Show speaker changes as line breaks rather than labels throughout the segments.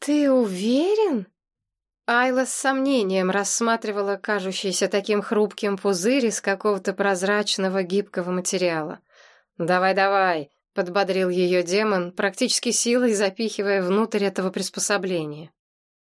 «Ты уверен?» Айла с сомнением рассматривала кажущийся таким хрупким пузырь из какого-то прозрачного гибкого материала. «Давай-давай», — подбодрил ее демон, практически силой запихивая внутрь этого приспособления.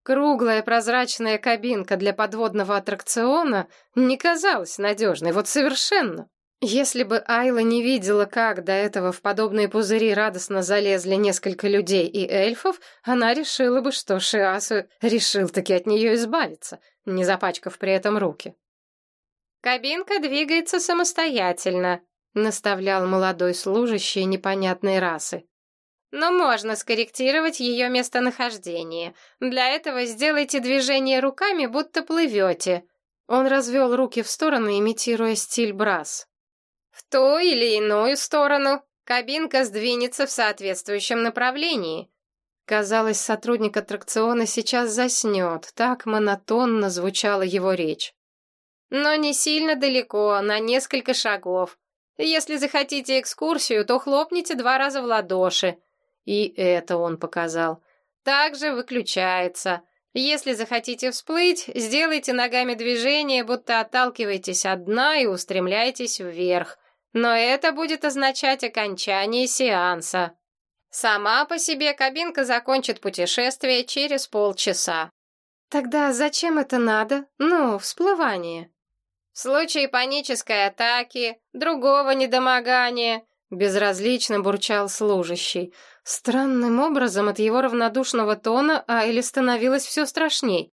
Круглая прозрачная кабинка для подводного аттракциона не казалась надежной, вот совершенно. Если бы Айла не видела, как до этого в подобные пузыри радостно залезли несколько людей и эльфов, она решила бы, что Шиасу решил таки от нее избавиться, не запачкав при этом руки. «Кабинка двигается самостоятельно», — наставлял молодой служащий непонятной расы. Но можно скорректировать ее местонахождение. Для этого сделайте движение руками, будто плывете. Он развел руки в стороны, имитируя стиль брас. В ту или иную сторону кабинка сдвинется в соответствующем направлении. Казалось, сотрудник аттракциона сейчас заснет, так монотонно звучала его речь. Но не сильно далеко, на несколько шагов. Если захотите экскурсию, то хлопните два раза в ладоши. И это он показал. Также выключается. Если захотите всплыть, сделайте ногами движение, будто отталкиваетесь от дна и устремляйтесь вверх. Но это будет означать окончание сеанса. Сама по себе кабинка закончит путешествие через полчаса. Тогда зачем это надо? Ну, всплывание. В случае панической атаки, другого недомогания, безразлично бурчал служащий. Странным образом от его равнодушного тона Айли становилось все страшней.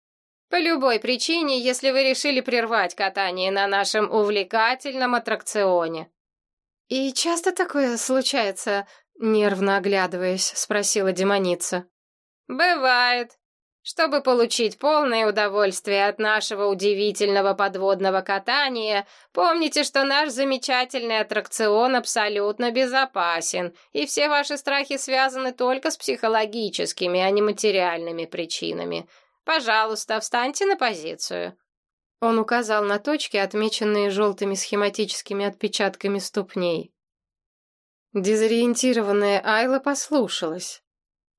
По любой причине, если вы решили прервать катание на нашем увлекательном аттракционе. И часто такое случается, нервно оглядываясь, спросила демоница. Бывает, чтобы получить полное удовольствие от нашего удивительного подводного катания, помните, что наш замечательный аттракцион абсолютно безопасен, и все ваши страхи связаны только с психологическими, а не материальными причинами. Пожалуйста, встаньте на позицию. Он указал на точки, отмеченные желтыми схематическими отпечатками ступней. Дезориентированная Айла послушалась.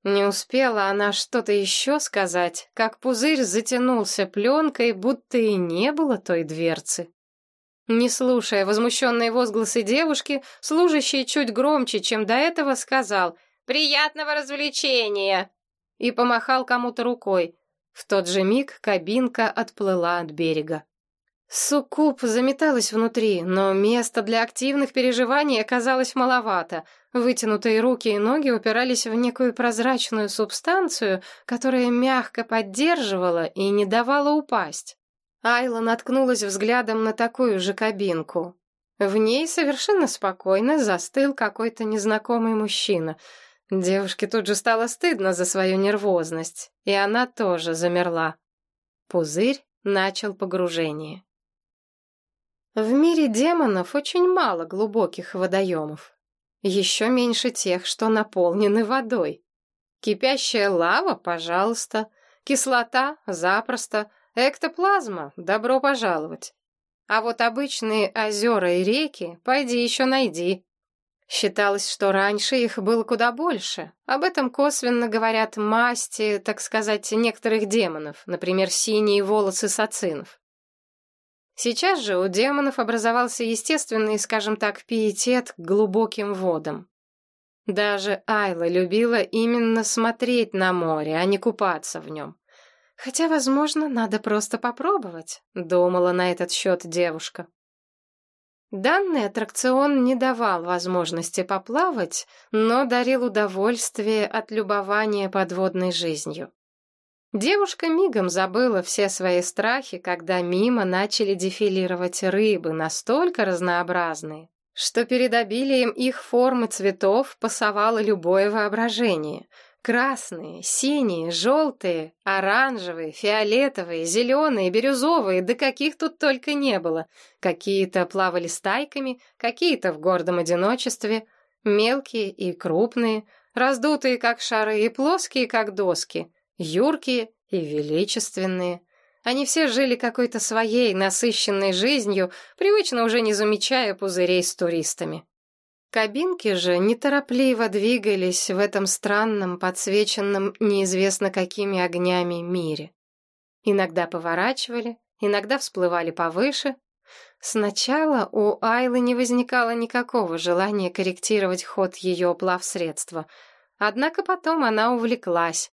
Не успела она что-то еще сказать, как пузырь затянулся пленкой, будто и не было той дверцы. Не слушая возмущенные возгласы девушки, служащий чуть громче, чем до этого, сказал «Приятного развлечения!» и помахал кому-то рукой. В тот же миг кабинка отплыла от берега. Суккуб заметалась внутри, но места для активных переживаний оказалось маловато. Вытянутые руки и ноги упирались в некую прозрачную субстанцию, которая мягко поддерживала и не давала упасть. Айла наткнулась взглядом на такую же кабинку. В ней совершенно спокойно застыл какой-то незнакомый мужчина. Девушке тут же стало стыдно за свою нервозность, и она тоже замерла. Пузырь начал погружение. В мире демонов очень мало глубоких водоемов. Еще меньше тех, что наполнены водой. Кипящая лава, пожалуйста. Кислота, запросто. Эктоплазма, добро пожаловать. А вот обычные озера и реки, пойди еще найди. Считалось, что раньше их было куда больше. Об этом косвенно говорят масти, так сказать, некоторых демонов, например, синие волосы сацинов. Сейчас же у демонов образовался естественный, скажем так, пиетет к глубоким водам. Даже Айла любила именно смотреть на море, а не купаться в нем. Хотя, возможно, надо просто попробовать, думала на этот счет девушка. Данный аттракцион не давал возможности поплавать, но дарил удовольствие от любования подводной жизнью. Девушка мигом забыла все свои страхи, когда мимо начали дефилировать рыбы, настолько разнообразные, что перед обилием их форм и цветов пасовало любое воображение. Красные, синие, желтые, оранжевые, фиолетовые, зеленые, бирюзовые, да каких тут только не было. Какие-то плавали стайками, какие-то в гордом одиночестве, мелкие и крупные, раздутые как шары и плоские как доски — юркие и величественные. Они все жили какой-то своей насыщенной жизнью, привычно уже не замечая пузырей с туристами. Кабинки же неторопливо двигались в этом странном, подсвеченном неизвестно какими огнями мире. Иногда поворачивали, иногда всплывали повыше. Сначала у Айлы не возникало никакого желания корректировать ход ее плавсредства, однако потом она увлеклась.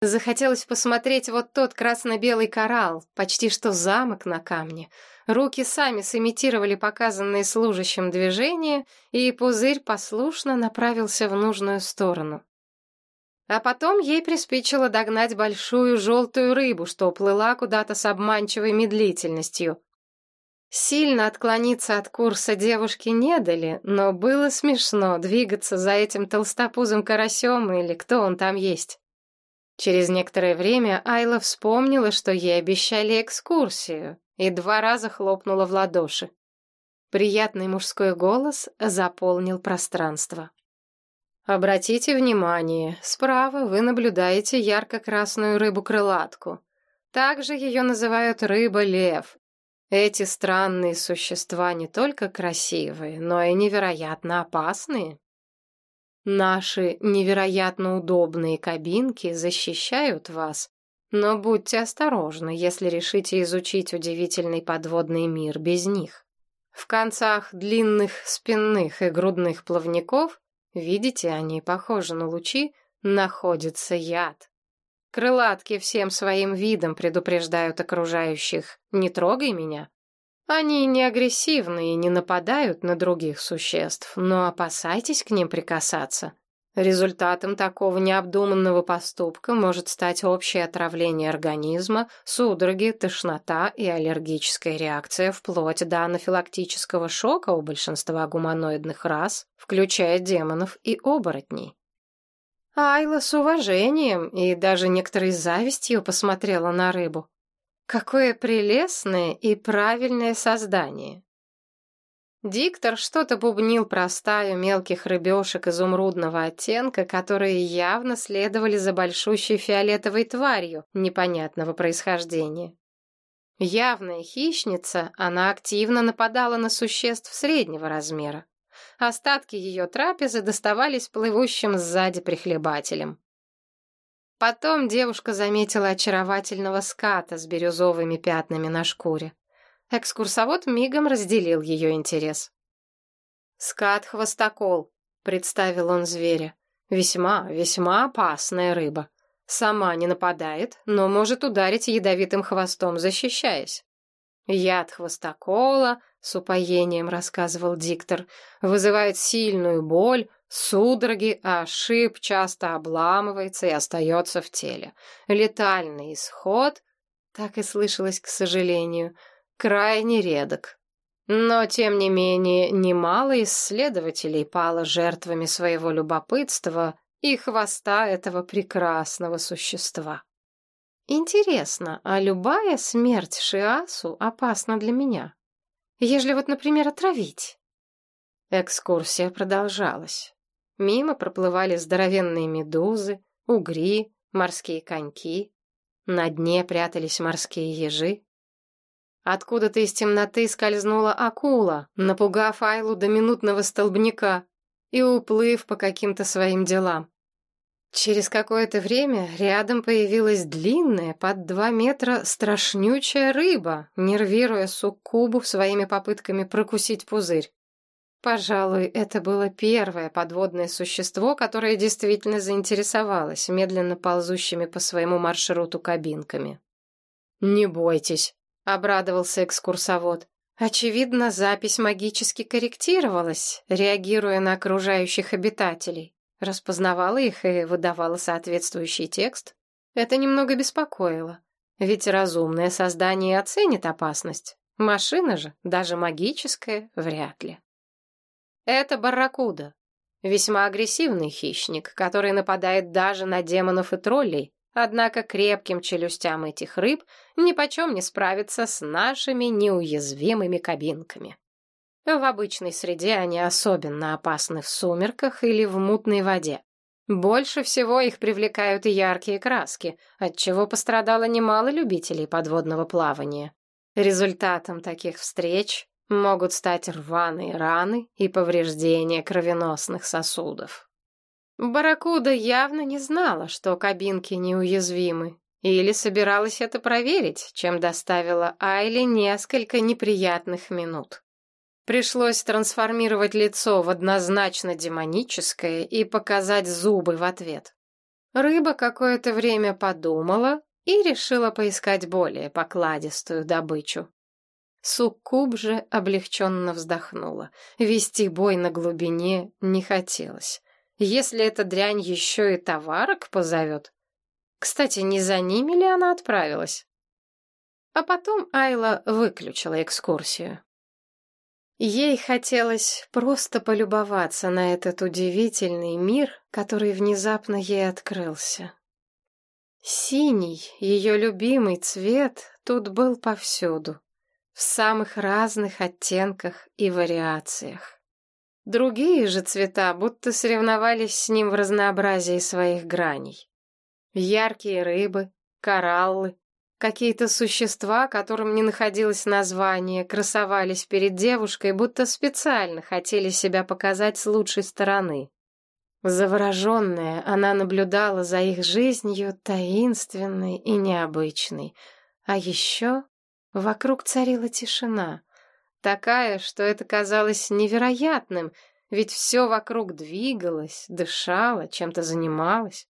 Захотелось посмотреть вот тот красно-белый коралл, почти что замок на камне. Руки сами сымитировали показанные служащим движения, и пузырь послушно направился в нужную сторону. А потом ей приспичило догнать большую желтую рыбу, что уплыла куда-то с обманчивой медлительностью. Сильно отклониться от курса девушки не дали, но было смешно двигаться за этим толстопузым карасем или кто он там есть. Через некоторое время Айла вспомнила, что ей обещали экскурсию, и два раза хлопнула в ладоши. Приятный мужской голос заполнил пространство. Обратите внимание, справа вы наблюдаете ярко-красную рыбу-крылатку. Также ее называют рыба-лев. Эти странные существа не только красивые, но и невероятно опасные. Наши невероятно удобные кабинки защищают вас, но будьте осторожны, если решите изучить удивительный подводный мир без них. В концах длинных спинных и грудных плавников Видите, они похожи на лучи, находится яд. Крылатки всем своим видом предупреждают окружающих «не трогай меня». Они не агрессивны и не нападают на других существ, но опасайтесь к ним прикасаться. Результатом такого необдуманного поступка может стать общее отравление организма, судороги, тошнота и аллергическая реакция вплоть до анафилактического шока у большинства гуманоидных рас, включая демонов и оборотней. Айла с уважением и даже некоторой завистью посмотрела на рыбу. Какое прелестное и правильное создание. Диктор что-то бубнил про стаю мелких рыбешек изумрудного оттенка, которые явно следовали за большущей фиолетовой тварью непонятного происхождения. Явная хищница, она активно нападала на существ среднего размера. Остатки ее трапезы доставались плывущим сзади прихлебателям. Потом девушка заметила очаровательного ската с бирюзовыми пятнами на шкуре. Экскурсовод мигом разделил ее интерес. «Скат-хвостокол», — представил он зверя. «Весьма, весьма опасная рыба. Сама не нападает, но может ударить ядовитым хвостом, защищаясь. Яд хвостокола, с упоением рассказывал диктор, вызывает сильную боль, судороги, а шип часто обламывается и остается в теле. Летальный исход, так и слышалось, к сожалению, крайне редок. Но, тем не менее, немало исследователей пало жертвами своего любопытства и хвоста этого прекрасного существа. Интересно, а любая смерть Шиасу опасна для меня? Ежели вот, например, отравить? Экскурсия продолжалась. Мимо проплывали здоровенные медузы, угри, морские коньки. На дне прятались морские ежи. Откуда-то из темноты скользнула акула, напугав Айлу до минутного столбняка и уплыв по каким-то своим делам. Через какое-то время рядом появилась длинная, под два метра, страшнючая рыба, нервируя суккубу своими попытками прокусить пузырь. Пожалуй, это было первое подводное существо, которое действительно заинтересовалось медленно ползущими по своему маршруту кабинками. «Не бойтесь», — обрадовался экскурсовод. Очевидно, запись магически корректировалась, реагируя на окружающих обитателей. Распознавала их и выдавала соответствующий текст. Это немного беспокоило. Ведь разумное создание оценит опасность. Машина же, даже магическая, вряд ли. Это барракуда. Весьма агрессивный хищник, который нападает даже на демонов и троллей, Однако крепким челюстям этих рыб нипочем не справиться с нашими неуязвимыми кабинками. В обычной среде они особенно опасны в сумерках или в мутной воде. Больше всего их привлекают яркие краски, от чего пострадало немало любителей подводного плавания. Результатом таких встреч Могут стать рваные раны и повреждения кровеносных сосудов. Барракуда явно не знала, что кабинки неуязвимы, или собиралась это проверить, чем доставила Айли несколько неприятных минут. Пришлось трансформировать лицо в однозначно демоническое и показать зубы в ответ. Рыба какое-то время подумала и решила поискать более покладистую добычу. Суккуб же облегченно вздохнула. Вести бой на глубине не хотелось. Если эта дрянь еще и товарок позовет. Кстати, не за ними ли она отправилась? А потом Айла выключила экскурсию. Ей хотелось просто полюбоваться на этот удивительный мир, который внезапно ей открылся. Синий, ее любимый цвет, тут был повсюду, в самых разных оттенках и вариациях. Другие же цвета будто соревновались с ним в разнообразии своих граней. Яркие рыбы, кораллы, какие-то существа, которым не находилось названия, красовались перед девушкой, будто специально хотели себя показать с лучшей стороны. Завороженная, она наблюдала за их жизнью таинственной и необычной. А еще вокруг царила тишина, такая, что это казалось невероятным, ведь все вокруг двигалось, дышало, чем-то занималось.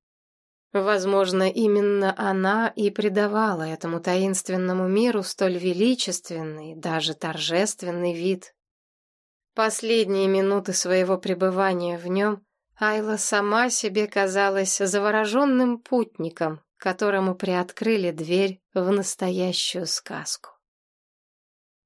Возможно, именно она и придавала этому таинственному миру столь величественный, даже торжественный вид. Последние минуты своего пребывания в нем Айла сама себе казалась завороженным путником, которому приоткрыли дверь в настоящую сказку.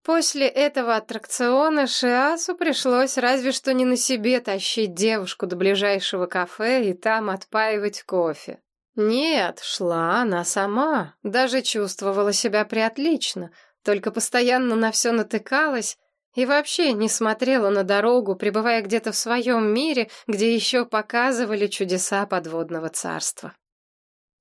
После этого аттракциона Шиасу пришлось разве что не на себе тащить девушку до ближайшего кафе и там отпаивать кофе. Нет, шла она сама, даже чувствовала себя приотлично, только постоянно на все натыкалась и вообще не смотрела на дорогу, пребывая где-то в своем мире, где еще показывали чудеса подводного царства.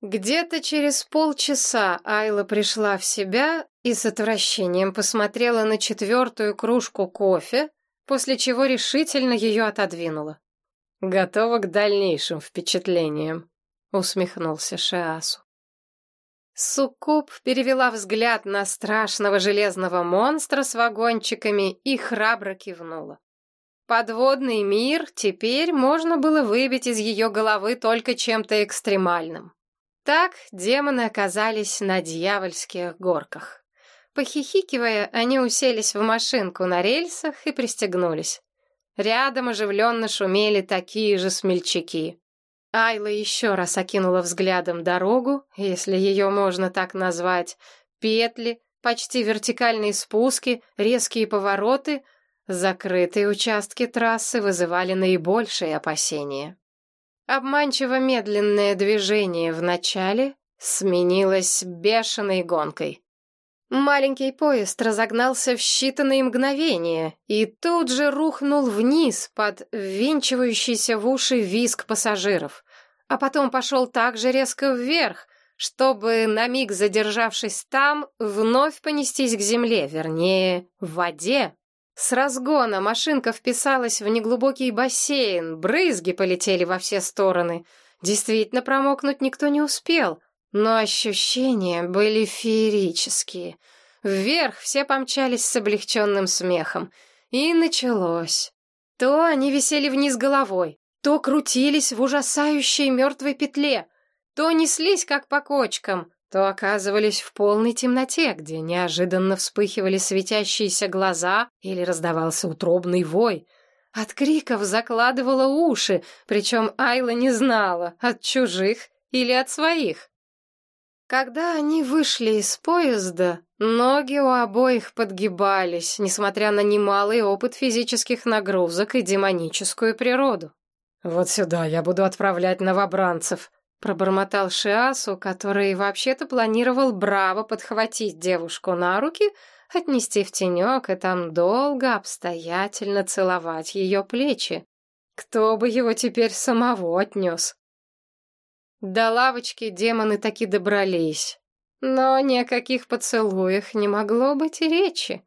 Где-то через полчаса Айла пришла в себя и с отвращением посмотрела на четвертую кружку кофе, после чего решительно ее отодвинула. Готова к дальнейшим впечатлениям усмехнулся Шиасу. Суккуб перевела взгляд на страшного железного монстра с вагончиками и храбро кивнула. Подводный мир теперь можно было выбить из ее головы только чем-то экстремальным. Так демоны оказались на дьявольских горках. Похихикивая, они уселись в машинку на рельсах и пристегнулись. Рядом оживленно шумели такие же смельчаки. Айла еще раз окинула взглядом дорогу, если ее можно так назвать, петли, почти вертикальные спуски, резкие повороты. Закрытые участки трассы вызывали наибольшие опасения. Обманчиво медленное движение в начале сменилось бешеной гонкой. Маленький поезд разогнался в считанные мгновения и тут же рухнул вниз под ввинчивающийся в уши визг пассажиров, а потом пошел так же резко вверх, чтобы, на миг задержавшись там, вновь понестись к земле, вернее, в воде. С разгона машинка вписалась в неглубокий бассейн, брызги полетели во все стороны. Действительно, промокнуть никто не успел — но ощущения были феерические. Вверх все помчались с облегченным смехом. И началось. То они висели вниз головой, то крутились в ужасающей мертвой петле, то неслись как по кочкам, то оказывались в полной темноте, где неожиданно вспыхивали светящиеся глаза или раздавался утробный вой. От криков закладывала уши, причем Айла не знала, от чужих или от своих. Когда они вышли из поезда, ноги у обоих подгибались, несмотря на немалый опыт физических нагрузок и демоническую природу. «Вот сюда я буду отправлять новобранцев», — пробормотал Шиасу, который вообще-то планировал браво подхватить девушку на руки, отнести в тенек и там долго, обстоятельно целовать ее плечи. Кто бы его теперь самого отнес? До лавочки демоны таки добрались. Но ни о каких поцелуях не могло быть и речи.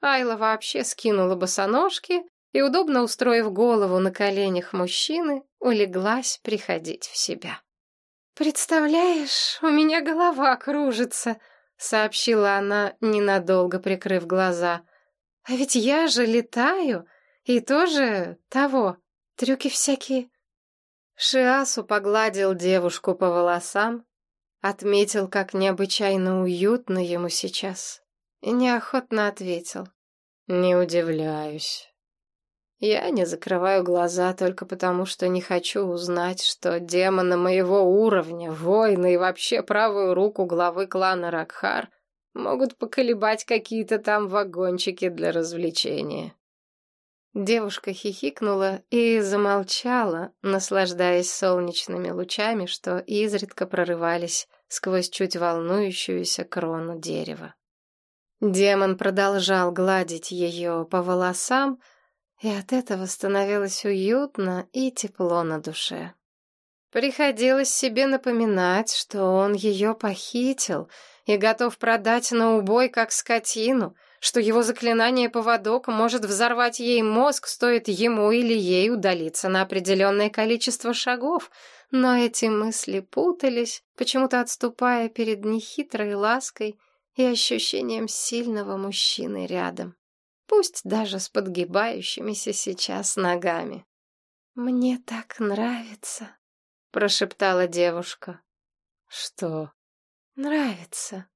Айла вообще скинула босоножки и, удобно устроив голову на коленях мужчины, улеглась приходить в себя. «Представляешь, у меня голова кружится», — сообщила она, ненадолго прикрыв глаза. «А ведь я же летаю, и тоже того, трюки всякие». Шиасу погладил девушку по волосам, отметил, как необычайно уютно ему сейчас, и неохотно ответил. «Не удивляюсь. Я не закрываю глаза только потому, что не хочу узнать, что демона моего уровня, воина и вообще правую руку главы клана Ракхар могут поколебать какие-то там вагончики для развлечения. Девушка хихикнула и замолчала, наслаждаясь солнечными лучами, что изредка прорывались сквозь чуть волнующуюся крону дерева. Демон продолжал гладить ее по волосам, и от этого становилось уютно и тепло на душе. Приходилось себе напоминать, что он ее похитил и готов продать на убой как скотину, что его заклинание поводок может взорвать ей мозг, стоит ему или ей удалиться на определенное количество шагов, но эти мысли путались, почему-то отступая перед нехитрой лаской и ощущением сильного мужчины рядом пусть даже с подгибающимися сейчас ногами. «Мне так нравится», — прошептала девушка. «Что?» «Нравится».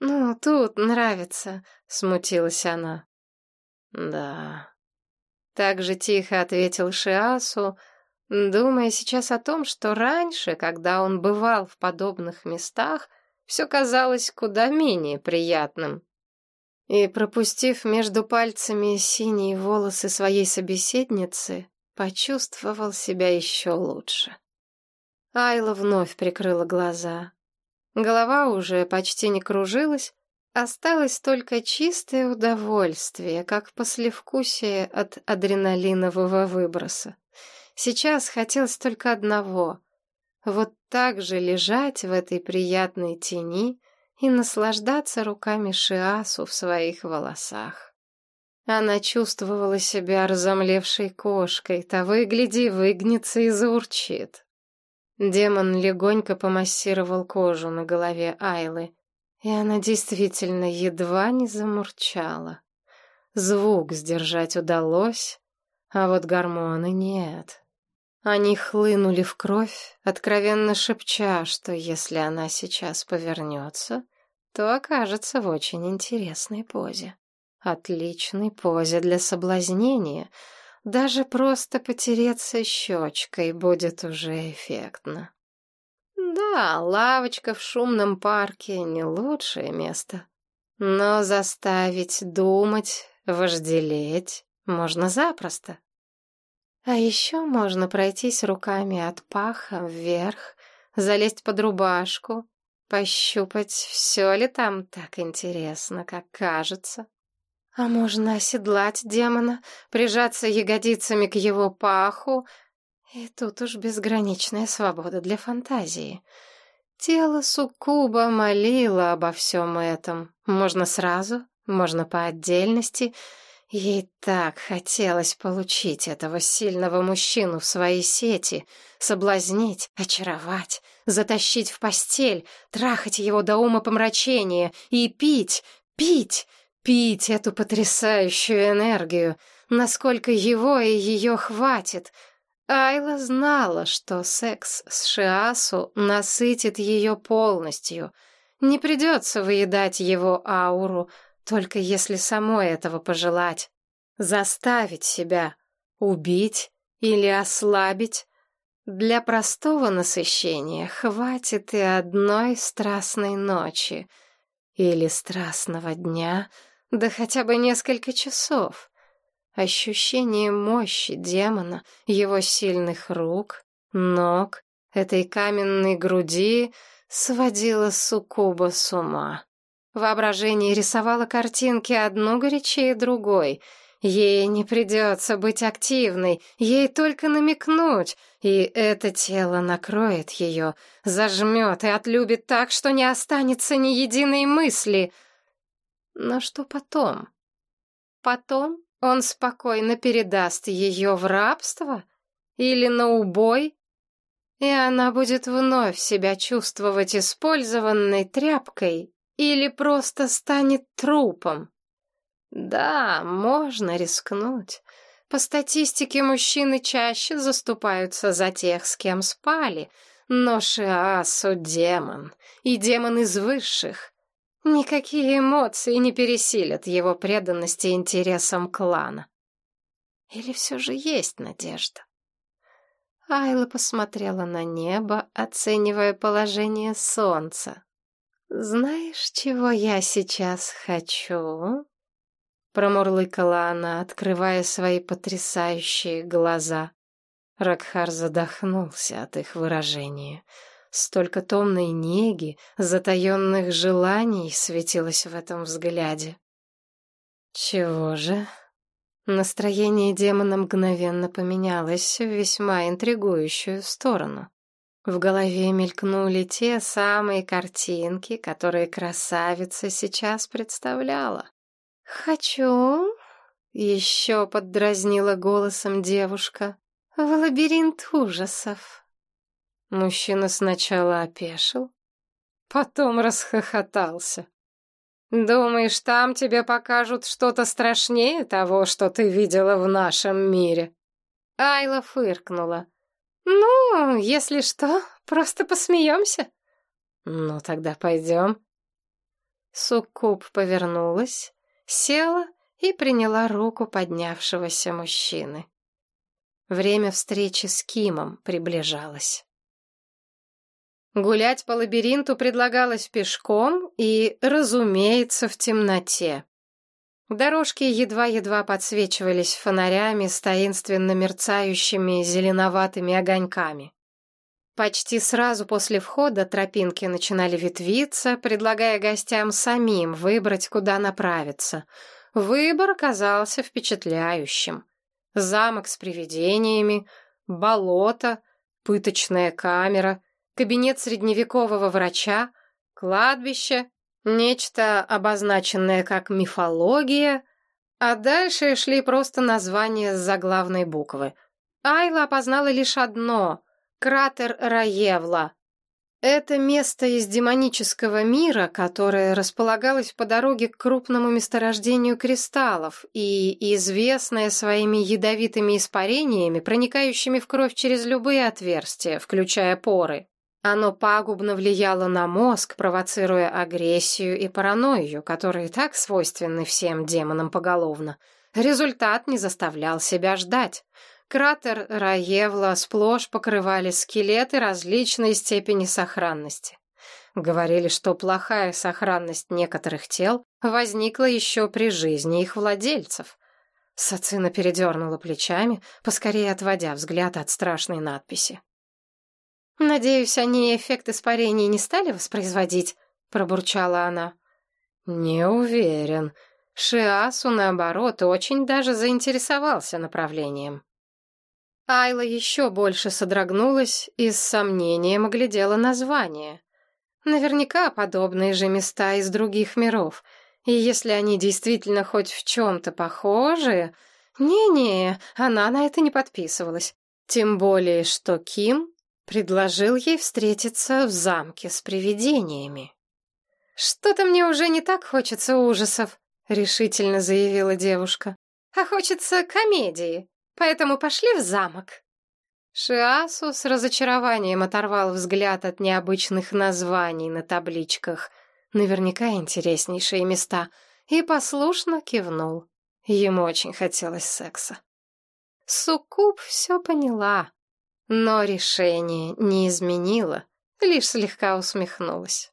«Ну, тут нравится», — смутилась она. «Да». Так же тихо ответил Шиасу, думая сейчас о том, что раньше, когда он бывал в подобных местах, все казалось куда менее приятным и, пропустив между пальцами синие волосы своей собеседницы, почувствовал себя еще лучше. Айла вновь прикрыла глаза. Голова уже почти не кружилась, осталось только чистое удовольствие, как послевкусие от адреналинового выброса. Сейчас хотелось только одного — вот так же лежать в этой приятной тени, и наслаждаться руками Шиасу в своих волосах. Она чувствовала себя разомлевшей кошкой, того и выгнется и заурчит. Демон легонько помассировал кожу на голове Айлы, и она действительно едва не замурчала. Звук сдержать удалось, а вот гормоны нет. Они хлынули в кровь, откровенно шепча, что если она сейчас повернется, то окажется в очень интересной позе. Отличной позе для соблазнения. Даже просто потереться щечкой будет уже эффектно. Да, лавочка в шумном парке — не лучшее место. Но заставить думать, вожделеть можно запросто. А еще можно пройтись руками от паха вверх, залезть под рубашку, пощупать, все ли там так интересно, как кажется. А можно оседлать демона, прижаться ягодицами к его паху, и тут уж безграничная свобода для фантазии. Тело суккуба молило обо всем этом. Можно сразу, можно по отдельности — Ей так хотелось получить этого сильного мужчину в свои сети, соблазнить, очаровать, затащить в постель, трахать его до ума помрачения и пить, пить, пить эту потрясающую энергию, насколько его и ее хватит. Айла знала, что секс с Шиасу насытит ее полностью. Не придется выедать его ауру — только если самой этого пожелать. Заставить себя убить или ослабить. Для простого насыщения хватит и одной страстной ночи. Или страстного дня, да хотя бы несколько часов. Ощущение мощи демона, его сильных рук, ног, этой каменной груди сводило суккуба с ума. Воображение рисовало картинки одну горячее другой. Ей не придется быть активной, ей только намекнуть, и это тело накроет ее, зажмет и отлюбит так, что не останется ни единой мысли. Но что потом? Потом он спокойно передаст ее в рабство или на убой, и она будет вновь себя чувствовать использованной тряпкой или просто станет трупом. Да, можно рискнуть. По статистике, мужчины чаще заступаются за тех, с кем спали, но Шиасу демон, и демон из высших. Никакие эмоции не пересилят его преданности интересам клана. Или все же есть надежда? Айла посмотрела на небо, оценивая положение солнца. «Знаешь, чего я сейчас хочу?» Промурлыкала она, открывая свои потрясающие глаза. Ракхар задохнулся от их выражения. Столько томной неги, затаенных желаний светилось в этом взгляде. Чего же? Настроение демона мгновенно поменялось в весьма интригующую сторону. В голове мелькнули те самые картинки, которые красавица сейчас представляла. «Хочу», — еще поддразнила голосом девушка, — «в лабиринт ужасов». Мужчина сначала опешил, потом расхохотался. «Думаешь, там тебе покажут что-то страшнее того, что ты видела в нашем мире?» Айла фыркнула. «Ну, если что, просто посмеемся». «Ну, тогда пойдем». Суккуб повернулась, села и приняла руку поднявшегося мужчины. Время встречи с Кимом приближалось. Гулять по лабиринту предлагалось пешком и, разумеется, в темноте. Дорожки едва-едва подсвечивались фонарями с таинственно мерцающими зеленоватыми огоньками. Почти сразу после входа тропинки начинали ветвиться, предлагая гостям самим выбрать, куда направиться. Выбор оказался впечатляющим. Замок с привидениями, болото, пыточная камера, кабинет средневекового врача, кладбище, нечто обозначенное как мифология, а дальше шли просто названия с заглавной буквы. Айла опознала лишь одно Кратер Раевла. Это место из демонического мира, которое располагалось по дороге к крупному месторождению кристаллов и известное своими ядовитыми испарениями, проникающими в кровь через любые отверстия, включая поры. Оно пагубно влияло на мозг, провоцируя агрессию и паранойю, которые так свойственны всем демонам поголовно. Результат не заставлял себя ждать. Кратер Раевла сплошь покрывали скелеты различной степени сохранности. Говорили, что плохая сохранность некоторых тел возникла еще при жизни их владельцев. Сацина передернула плечами, поскорее отводя взгляд от страшной надписи. «Надеюсь, они эффект испарения не стали воспроизводить?» — пробурчала она. «Не уверен. Шиасу, наоборот, очень даже заинтересовался направлением». Айла еще больше содрогнулась и с сомнением оглядела название. Наверняка подобные же места из других миров. И если они действительно хоть в чем-то похожи... Не-не, она на это не подписывалась. Тем более, что Ким предложил ей встретиться в замке с привидениями. «Что-то мне уже не так хочется ужасов», — решительно заявила девушка. «А хочется комедии. Поэтому пошли в замок». Шиасу с разочарованием оторвал взгляд от необычных названий на табличках. Наверняка интереснейшие места. И послушно кивнул. Ему очень хотелось секса. Суккуб все поняла, но решение не изменила, лишь слегка усмехнулась.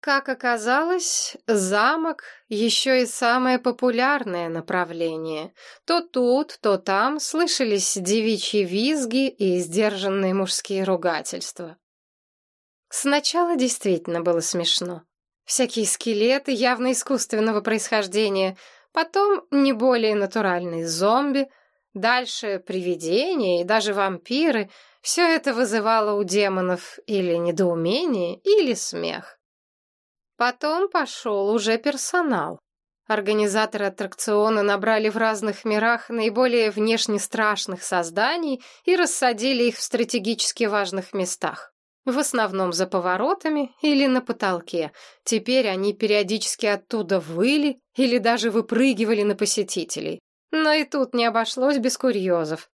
Как оказалось, замок еще и самое популярное направление. То тут, то там слышались девичьи визги и сдержанные мужские ругательства. Сначала действительно было смешно. Всякие скелеты явно искусственного происхождения, потом не более натуральные зомби, дальше привидения и даже вампиры. Все это вызывало у демонов или недоумение, или смех. Потом пошел уже персонал. Организаторы аттракциона набрали в разных мирах наиболее внешне страшных созданий и рассадили их в стратегически важных местах. В основном за поворотами или на потолке. Теперь они периодически оттуда выли или даже выпрыгивали на посетителей. Но и тут не обошлось без курьезов.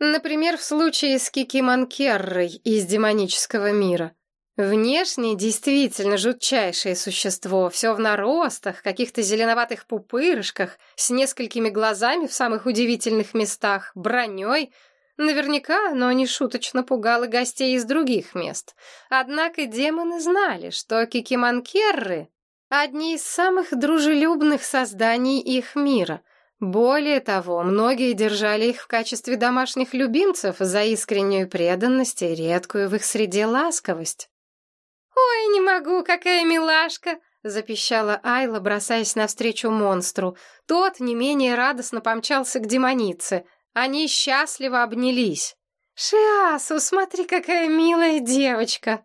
Например, в случае с Кики Манкеррой из демонического мира. Внешне действительно жутчайшее существо, все в наростах, каких-то зеленоватых пупырышках, с несколькими глазами в самых удивительных местах, броней. Наверняка оно не шуточно пугало гостей из других мест. Однако демоны знали, что кикиманкерры — одни из самых дружелюбных созданий их мира — более того, многие держали их в качестве домашних любимцев за искреннюю преданность и редкую в их среде ласковость. «Ой, не могу, какая милашка!» — запищала Айла, бросаясь навстречу монстру. Тот не менее радостно помчался к демонице. Они счастливо обнялись. «Шиасу, смотри, какая милая девочка!»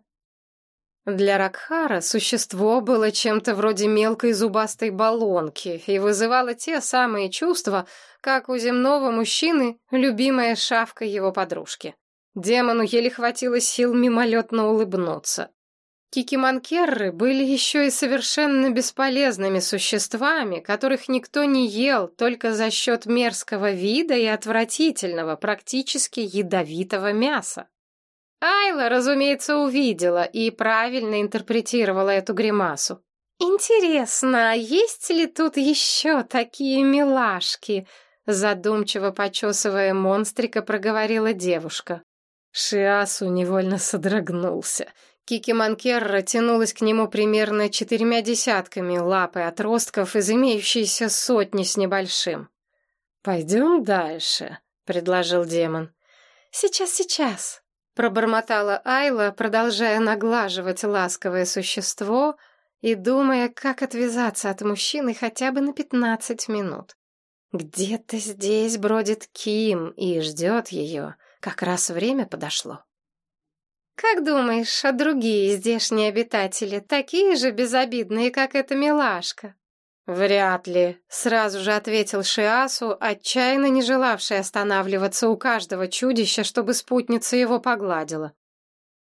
Для Ракхара существо было чем-то вроде мелкой зубастой баллонки и вызывало те самые чувства, как у земного мужчины любимая шавка его подружки. Демону еле хватило сил мимолетно улыбнуться. Кикиманкерры были еще и совершенно бесполезными существами, которых никто не ел только за счет мерзкого вида и отвратительного, практически ядовитого мяса. Айла, разумеется, увидела и правильно интерпретировала эту гримасу. «Интересно, а есть ли тут еще такие милашки?» Задумчиво почесывая монстрика, проговорила девушка. Шиасу невольно содрогнулся. Кики Манкерра тянулась к нему примерно четырьмя десятками лап и отростков из имеющейся сотни с небольшим. «Пойдем дальше», — предложил демон. «Сейчас, сейчас», — пробормотала Айла, продолжая наглаживать ласковое существо и думая, как отвязаться от мужчины хотя бы на пятнадцать минут. Где-то здесь бродит Ким и ждет ее. Как раз время подошло. «Как думаешь, а другие здешние обитатели такие же безобидные, как эта милашка?» «Вряд ли», — сразу же ответил Шиасу, отчаянно не желавший останавливаться у каждого чудища, чтобы спутница его погладила.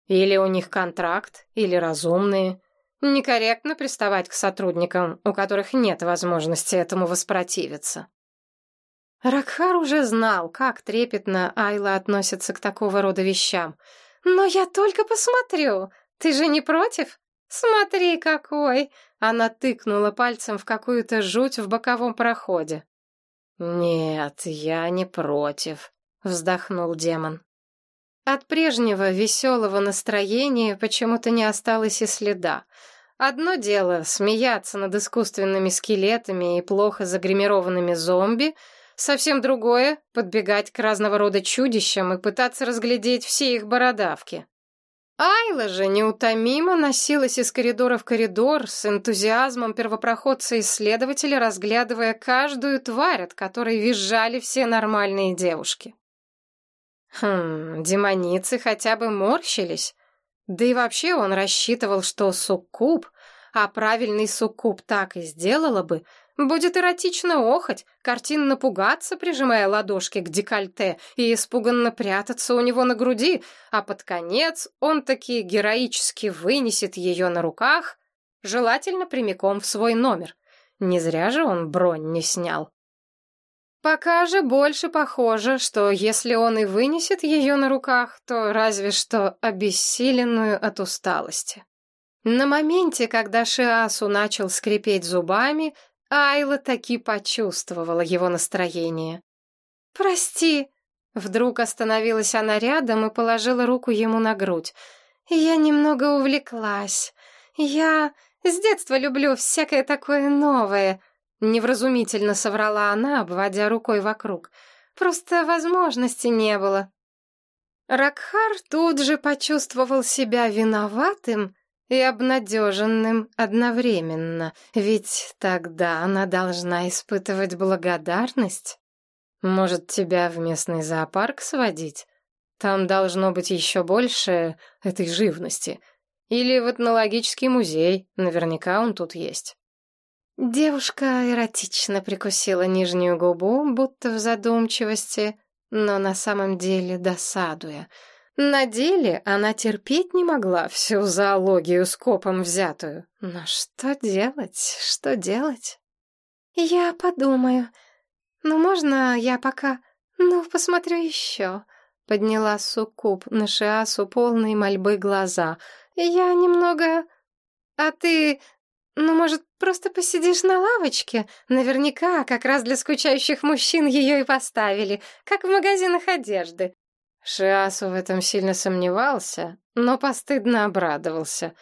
«Или у них контракт, или разумные. Некорректно приставать к сотрудникам, у которых нет возможности этому воспротивиться». Ракхар уже знал, как трепетно Айла относится к такого рода вещам — «Но я только посмотрю. Ты же не против? Смотри, какой!» Она тыкнула пальцем в какую-то жуть в боковом проходе. «Нет, я не против», — вздохнул демон. От прежнего веселого настроения почему-то не осталось и следа. Одно дело — смеяться над искусственными скелетами и плохо загримированными зомби — Совсем другое — подбегать к разного рода чудищам и пытаться разглядеть все их бородавки. Айла же неутомимо носилась из коридора в коридор с энтузиазмом первопроходца-исследователя, разглядывая каждую тварь, от которой визжали все нормальные девушки. Хм, демоницы хотя бы морщились. Да и вообще он рассчитывал, что суккуб, а правильный суккуб так и сделала бы — Будет эротично охоть, картинно пугаться, прижимая ладошки к декольте, и испуганно прятаться у него на груди, а под конец он таки героически вынесет ее на руках, желательно прямиком в свой номер. Не зря же он бронь не снял. Пока же больше похоже, что если он и вынесет ее на руках, то разве что обессиленную от усталости. На моменте, когда Шиасу начал скрипеть зубами, Айла таки почувствовала его настроение. «Прости!» Вдруг остановилась она рядом и положила руку ему на грудь. «Я немного увлеклась. Я с детства люблю всякое такое новое», — невразумительно соврала она, обводя рукой вокруг. «Просто возможности не было». Ракхар тут же почувствовал себя виноватым и обнадеженным одновременно, ведь тогда она должна испытывать благодарность. Может, тебя в местный зоопарк сводить? Там должно быть еще больше этой живности. Или в этнологический музей, наверняка он тут есть. Девушка эротично прикусила нижнюю губу, будто в задумчивости, но на самом деле досадуя. На деле она терпеть не могла всю зоологию скопом взятую. Но что делать, что делать? Я подумаю. Ну, можно я пока... Ну, посмотрю еще. Подняла суккуб на Шиасу полные мольбы глаза. Я немного... А ты... Ну, может, просто посидишь на лавочке? Наверняка, как раз для скучающих мужчин ее и поставили, как в магазинах одежды. Шиасу в этом сильно сомневался, но постыдно обрадовался.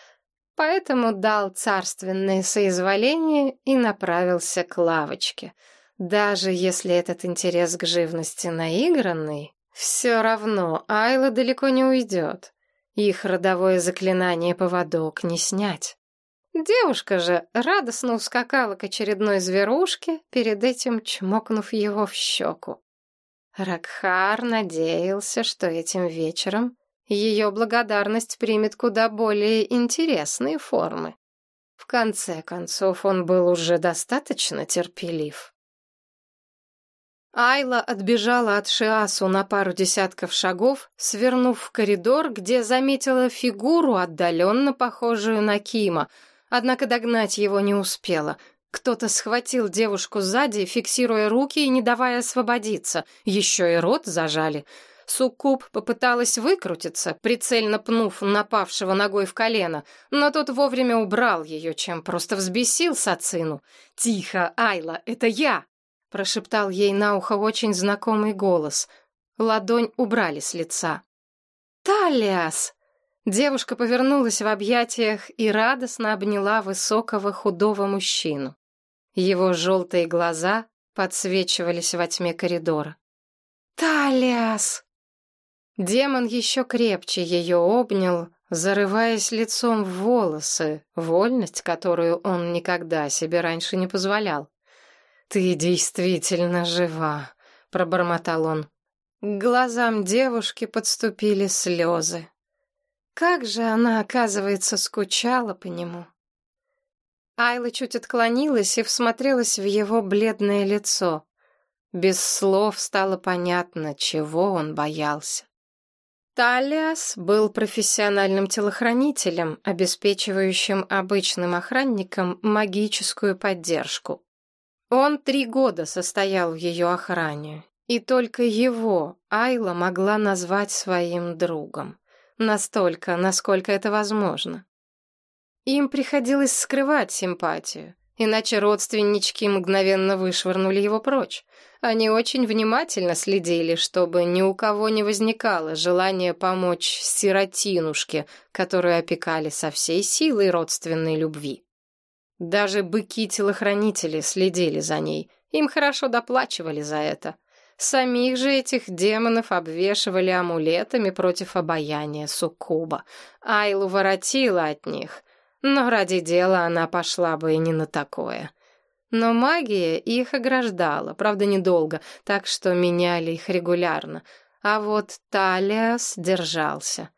Поэтому дал царственное соизволение и направился к лавочке. Даже если этот интерес к живности наигранный, все равно Айла далеко не уйдет. Их родовое заклинание поводок не снять. Девушка же радостно ускакала к очередной зверушке, перед этим чмокнув его в щеку. Ракхар надеялся, что этим вечером ее благодарность примет куда более интересные формы. В конце концов, он был уже достаточно терпелив. Айла отбежала от Шиасу на пару десятков шагов, свернув в коридор, где заметила фигуру, отдаленно похожую на Кима — однако догнать его не успела. Кто-то схватил девушку сзади, фиксируя руки и не давая освободиться. Еще и рот зажали. Суккуб попыталась выкрутиться, прицельно пнув напавшего ногой в колено, но тот вовремя убрал ее, чем просто взбесил Сацину. «Тихо, Айла, это я!» — прошептал ей на ухо очень знакомый голос. Ладонь убрали с лица. «Талиас!» Девушка повернулась в объятиях и радостно обняла высокого худого мужчину. Его желтые глаза подсвечивались во тьме коридора. «Талиас!» Демон еще крепче ее обнял, зарываясь лицом в волосы, вольность, которую он никогда себе раньше не позволял. «Ты действительно жива», — пробормотал он. К глазам девушки подступили слезы. Как же она, оказывается, скучала по нему. Айла чуть отклонилась и всмотрелась в его бледное лицо. Без слов стало понятно, чего он боялся. Талиас был профессиональным телохранителем, обеспечивающим обычным охранникам магическую поддержку. Он три года состоял в ее охране, и только его Айла могла назвать своим другом. Настолько, насколько это возможно. Им приходилось скрывать симпатию, иначе родственнички мгновенно вышвырнули его прочь. Они очень внимательно следили, чтобы ни у кого не возникало желания помочь сиротинушке, которую опекали со всей силой родственной любви. Даже быки-телохранители следили за ней, им хорошо доплачивали за это. Самих же этих демонов обвешивали амулетами против обаяния суккуба. Айлу воротила от них, но ради дела она пошла бы и не на такое. Но магия их ограждала, правда, недолго, так что меняли их регулярно. А вот Талиас держался.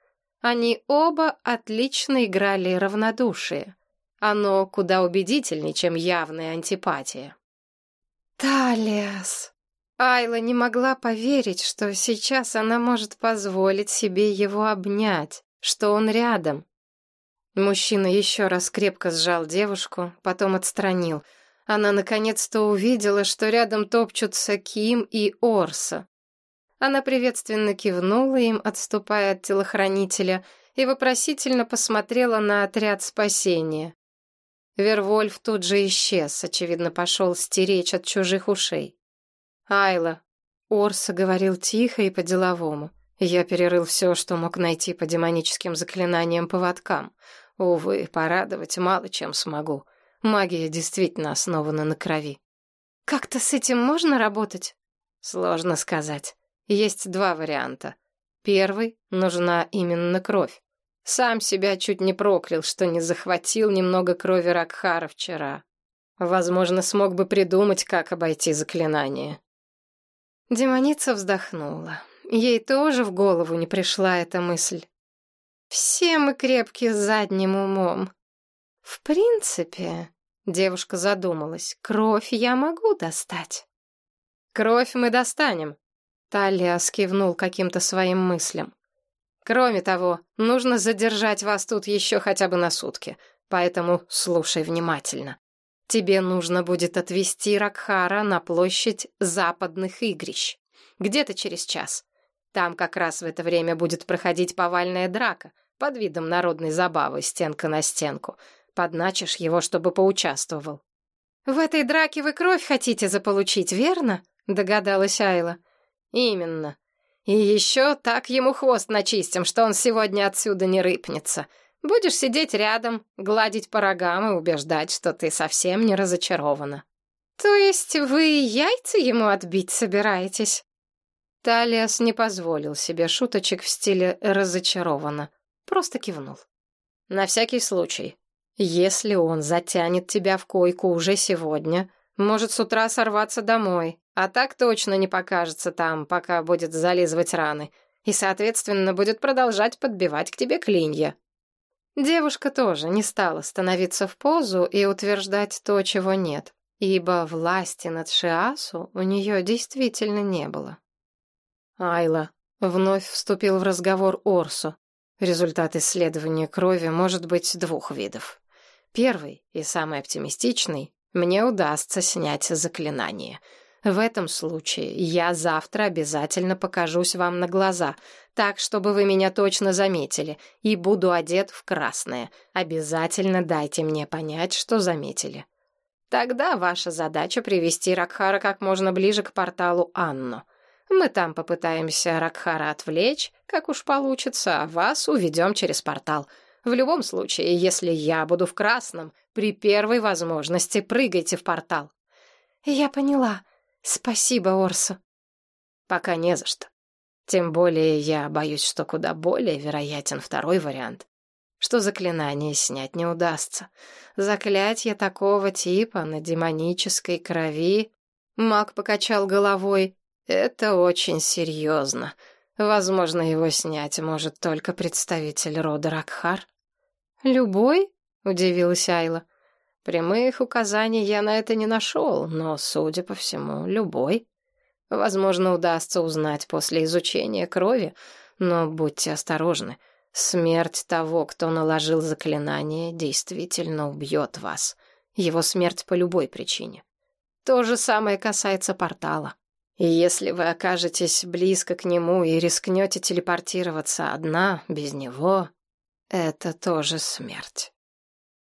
Они оба отлично играли равнодушие. Оно куда убедительнее, чем явная антипатия. «Талиас!» Айла не могла поверить, что сейчас она может позволить себе его обнять, что он рядом. Мужчина еще раз крепко сжал девушку, потом отстранил. Она наконец-то увидела, что рядом топчутся Ким и Орса. Она приветственно кивнула им, отступая от телохранителя, и вопросительно посмотрела на отряд спасения. Вервольф тут же исчез, очевидно, пошел стеречь от чужих ушей. «Айла», — Орса говорил тихо и по-деловому. Я перерыл все, что мог найти по демоническим заклинаниям-поводкам. Увы, порадовать мало чем смогу. Магия действительно основана на крови. «Как-то с этим можно работать?» «Сложно сказать. Есть два варианта. Первый — нужна именно кровь. Сам себя чуть не проклял, что не захватил немного крови Ракхара вчера. Возможно, смог бы придумать, как обойти заклинание. Демоница вздохнула. Ей тоже в голову не пришла эта мысль. Все мы крепки задним умом. В принципе, Девушка задумалась. «Кровь я могу достать?» «Кровь мы достанем», — Талия скивнул каким-то своим мыслям. «Кроме того, нужно задержать вас тут еще хотя бы на сутки, поэтому слушай внимательно. Тебе нужно будет отвезти Ракхара на площадь западных игрищ. Где-то через час. Там как раз в это время будет проходить повальная драка под видом народной забавы стенка на стенку. Подначишь его, чтобы поучаствовал. «В этой драке вы кровь хотите заполучить, верно?» — догадалась Айла. «Именно. И еще так ему хвост начистим, что он сегодня отсюда не рыпнется. Будешь сидеть рядом, гладить по рогам и убеждать, что ты совсем не разочарована». «То есть вы яйца ему отбить собираетесь?» Талиас не позволил себе шуточек в стиле «разочарована», просто кивнул. «На всякий случай, если он затянет тебя в койку уже сегодня, может с утра сорваться домой, а так точно не покажется там, пока будет зализывать раны, и, соответственно, будет продолжать подбивать к тебе клинья. Девушка тоже не стала становиться в позу и утверждать то, чего нет, ибо власти над Шиасу у нее действительно не было. Айла вновь вступил в разговор Орсу. Результат исследования крови может быть двух видов. Первый и самый оптимистичный — мне удастся снять заклинание. В этом случае я завтра обязательно покажусь вам на глаза, так, чтобы вы меня точно заметили, и буду одет в красное. Обязательно дайте мне понять, что заметили. Тогда ваша задача привести Ракхара как можно ближе к порталу Анну. Мы там попытаемся Ракхара отвлечь, как уж получится, а вас уведем через портал — в любом случае, если я буду в красном, при первой возможности прыгайте в портал. Я поняла. Спасибо, Орсу. Пока не за что. Тем более я боюсь, что куда более вероятен второй вариант, что заклинание снять не удастся. Заклятие такого типа на демонической крови... Маг покачал головой. Это очень серьезно. Возможно, его снять может только представитель рода Ракхар. «Любой?» — удивилась Айла. «Прямых указаний я на это не нашел, но, судя по всему, любой. Возможно, удастся узнать после изучения крови, но будьте осторожны. Смерть того, кто наложил заклинание, действительно убьет вас. Его смерть по любой причине. То же самое касается портала. И если вы окажетесь близко к нему и рискнете телепортироваться одна, без него, это тоже смерть.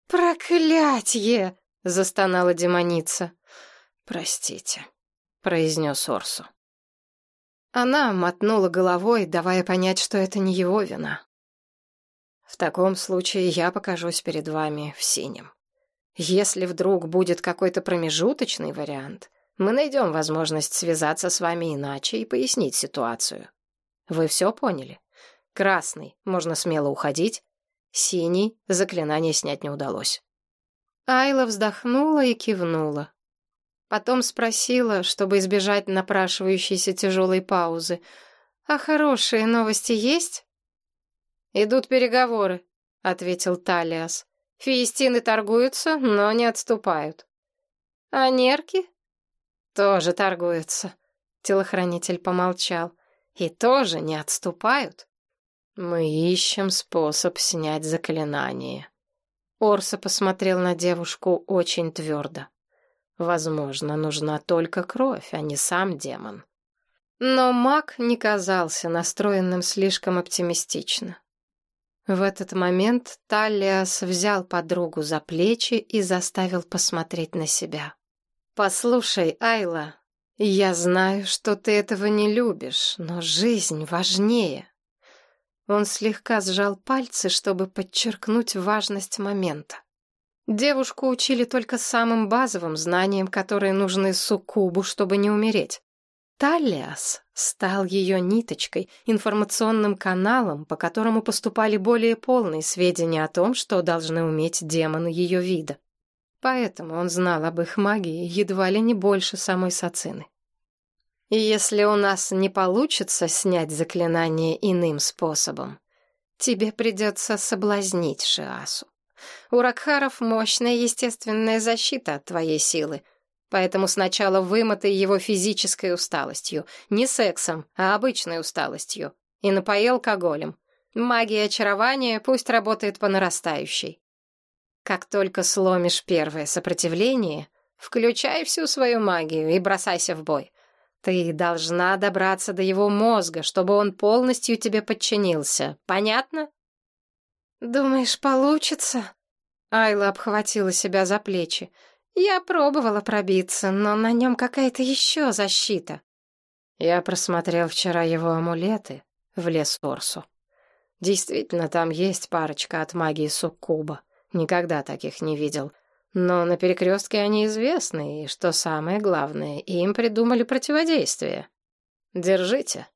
«Проклятье!» — застонала демоница. «Простите», — произнес Орсу. Она мотнула головой, давая понять, что это не его вина. «В таком случае я покажусь перед вами в синем. Если вдруг будет какой-то промежуточный вариант, мы найдем возможность связаться с вами иначе и пояснить ситуацию. Вы все поняли? Красный, можно смело уходить, Синий заклинание снять не удалось. Айла вздохнула и кивнула. Потом спросила, чтобы избежать напрашивающейся тяжелой паузы. «А хорошие новости есть?» «Идут переговоры», — ответил Талиас. «Фиестины торгуются, но не отступают». «А нерки?» «Тоже торгуются», — телохранитель помолчал. «И тоже не отступают». «Мы ищем способ снять заклинание». Орса посмотрел на девушку очень твердо. «Возможно, нужна только кровь, а не сам демон». Но маг не казался настроенным слишком оптимистично. В этот момент Талиас взял подругу за плечи и заставил посмотреть на себя. «Послушай, Айла, я знаю, что ты этого не любишь, но жизнь важнее. Он слегка сжал пальцы, чтобы подчеркнуть важность момента. Девушку учили только самым базовым знаниям, которые нужны суккубу, чтобы не умереть. Талиас стал ее ниточкой, информационным каналом, по которому поступали более полные сведения о том, что должны уметь демоны ее вида. Поэтому он знал об их магии едва ли не больше самой Сацины. И если у нас не получится снять заклинание иным способом, тебе придется соблазнить Шиасу. У Ракхаров мощная естественная защита от твоей силы. Поэтому сначала вымотай его физической усталостью. Не сексом, а обычной усталостью. И напои алкоголем. Магия очарования пусть работает по нарастающей. Как только сломишь первое сопротивление, включай всю свою магию и бросайся в бой. Ты должна добраться до его мозга, чтобы он полностью тебе подчинился. Понятно? Думаешь, получится? Айла обхватила себя за плечи. Я пробовала пробиться, но на нем какая-то еще защита. Я просмотрел вчера его амулеты в лес Орсу. Действительно, там есть парочка от магии суккуба. Никогда таких не видел. Но на перекрестке они известны, и, что самое главное, им придумали противодействие. Держите.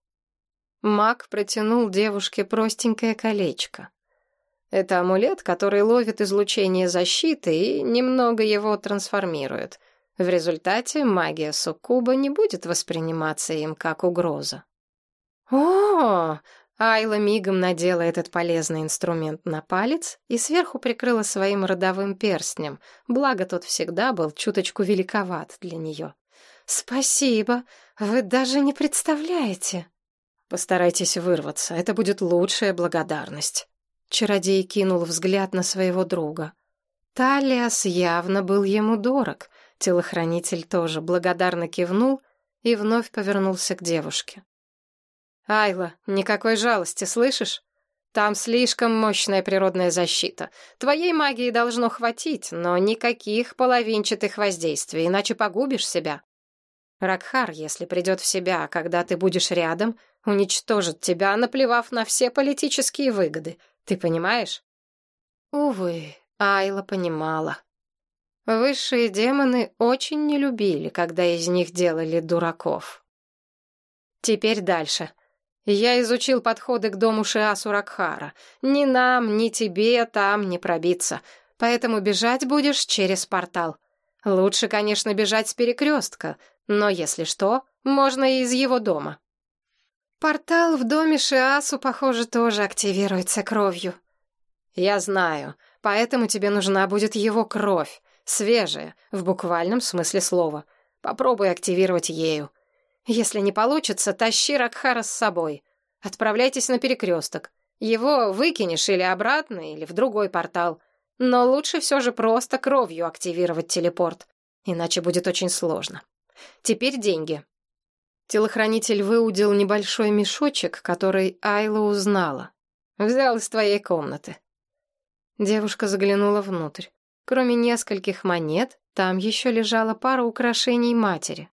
Маг протянул девушке простенькое колечко. Это амулет, который ловит излучение защиты и немного его трансформирует. В результате магия суккуба не будет восприниматься им как угроза. «О, Айла мигом надела этот полезный инструмент на палец и сверху прикрыла своим родовым перстнем, благо тот всегда был чуточку великоват для нее. «Спасибо, вы даже не представляете!» «Постарайтесь вырваться, это будет лучшая благодарность». Чародей кинул взгляд на своего друга. Талиас явно был ему дорог. Телохранитель тоже благодарно кивнул и вновь повернулся к девушке. «Айла, никакой жалости, слышишь? Там слишком мощная природная защита. Твоей магии должно хватить, но никаких половинчатых воздействий, иначе погубишь себя. Ракхар, если придет в себя, когда ты будешь рядом, уничтожит тебя, наплевав на все политические выгоды. Ты понимаешь?» Увы, Айла понимала. Высшие демоны очень не любили, когда из них делали дураков. Теперь дальше. Я изучил подходы к дому Шиасу Ракхара. Ни нам, ни тебе там не пробиться. Поэтому бежать будешь через портал. Лучше, конечно, бежать с перекрестка, но, если что, можно и из его дома. Портал в доме Шиасу, похоже, тоже активируется кровью. Я знаю, поэтому тебе нужна будет его кровь. Свежая, в буквальном смысле слова. Попробуй активировать ею. Если не получится, тащи Ракхара с собой. Отправляйтесь на перекресток. Его выкинешь или обратно, или в другой портал. Но лучше все же просто кровью активировать телепорт. Иначе будет очень сложно. Теперь деньги. Телохранитель выудил небольшой мешочек, который Айла узнала. Взял из твоей комнаты. Девушка заглянула внутрь. Кроме нескольких монет, там еще лежала пара украшений матери.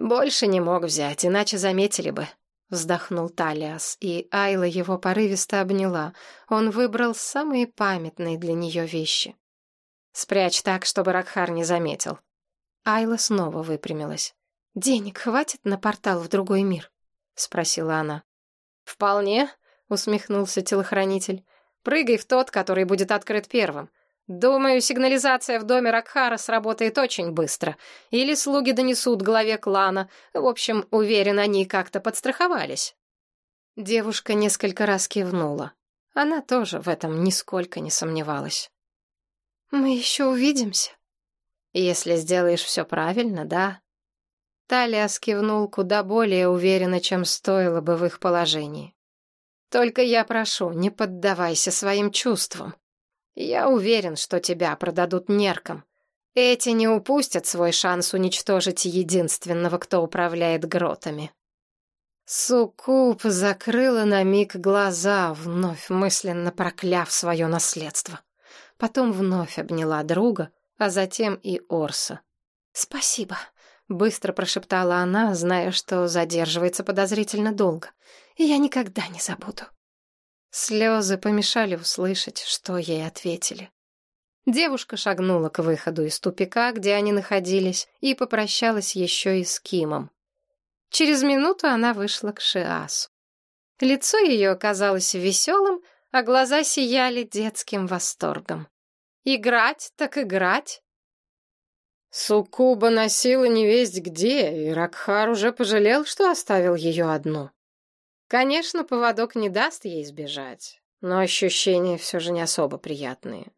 «Больше не мог взять, иначе заметили бы», — вздохнул Талиас, и Айла его порывисто обняла. Он выбрал самые памятные для нее вещи. «Спрячь так, чтобы Ракхар не заметил». Айла снова выпрямилась. «Денег хватит на портал в другой мир?» — спросила она. «Вполне», — усмехнулся телохранитель. «Прыгай в тот, который будет открыт первым. Думаю, сигнализация в доме Ракхара сработает очень быстро. Или слуги донесут главе клана. В общем, уверен, они как-то подстраховались. Девушка несколько раз кивнула. Она тоже в этом нисколько не сомневалась. «Мы еще увидимся?» «Если сделаешь все правильно, да». Талиас кивнул куда более уверенно, чем стоило бы в их положении. «Только я прошу, не поддавайся своим чувствам. Я уверен, что тебя продадут неркам. Эти не упустят свой шанс уничтожить единственного, кто управляет гротами. Суккуб закрыла на миг глаза, вновь мысленно прокляв свое наследство. Потом вновь обняла друга, а затем и Орса. «Спасибо», — быстро прошептала она, зная, что задерживается подозрительно долго. «И я никогда не забуду». Слезы помешали услышать, что ей ответили. Девушка шагнула к выходу из тупика, где они находились, и попрощалась еще и с Кимом. Через минуту она вышла к Шиасу. Лицо ее оказалось веселым, а глаза сияли детским восторгом. Играть так играть. Суккуба носила невесть где, и Ракхар уже пожалел, что оставил ее одну. Конечно, поводок не даст ей сбежать, но ощущения все же не особо приятные.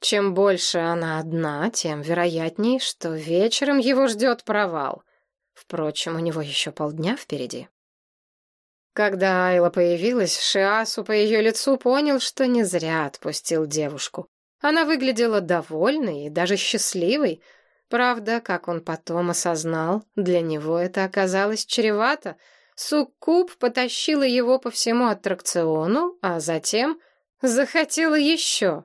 Чем больше она одна, тем вероятней, что вечером его ждет провал. Впрочем, у него еще полдня впереди. Когда Айла появилась, Шиасу по ее лицу понял, что не зря отпустил девушку. Она выглядела довольной и даже счастливой. Правда, как он потом осознал, для него это оказалось чревато. Суккуб потащила его по всему аттракциону, а затем захотела еще.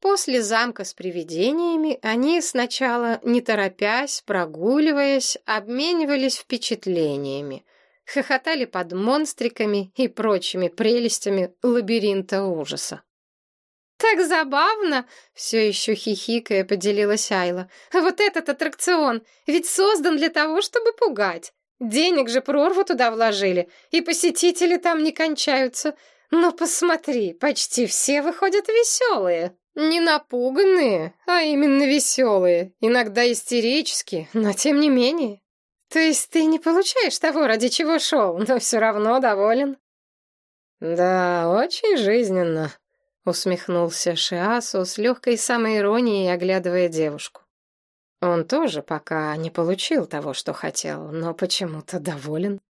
После замка с привидениями они сначала, не торопясь, прогуливаясь, обменивались впечатлениями, хохотали под монстриками и прочими прелестями лабиринта ужаса. «Так забавно!» — все еще хихикая поделилась Айла. «Вот этот аттракцион ведь создан для того, чтобы пугать. Денег же прорву туда вложили, и посетители там не кончаются. Но посмотри, почти все выходят веселые». Не напуганные, а именно веселые, иногда истерические, но тем не менее. То есть ты не получаешь того, ради чего шел, но все равно доволен? Да, очень жизненно, усмехнулся Шиасу с легкой самоиронией, оглядывая девушку. Он тоже пока не получил того, что хотел, но почему-то доволен.